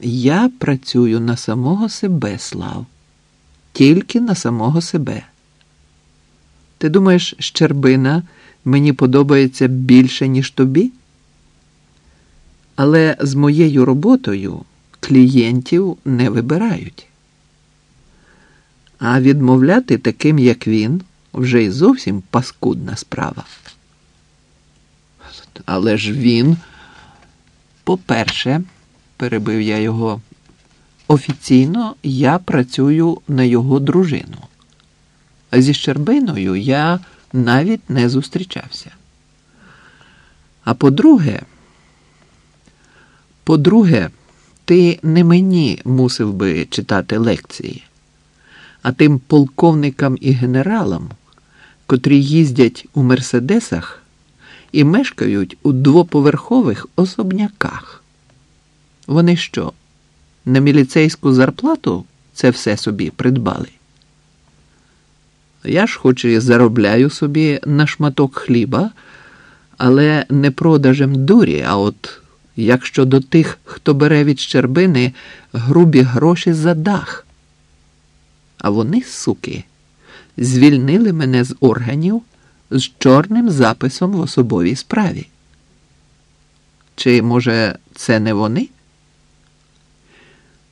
Я працюю на самого себе, Слав. Тільки на самого себе. Ти думаєш, Щербина мені подобається більше, ніж тобі? Але з моєю роботою клієнтів не вибирають. А відмовляти таким, як він, вже й зовсім паскудна справа. Але ж він, по-перше, перебив я його, офіційно я працюю на його дружину. Зі Щербиною я навіть не зустрічався. А по-друге, по-друге, ти не мені мусив би читати лекції, а тим полковникам і генералам, котрі їздять у мерседесах і мешкають у двоповерхових особняках. Вони що, на міліцейську зарплату це все собі придбали? Я ж хоч і заробляю собі на шматок хліба, але не продажем дурі, а от як щодо тих, хто бере від щербини грубі гроші за дах. А вони, суки, звільнили мене з органів з чорним записом в особовій справі. Чи, може, це не вони?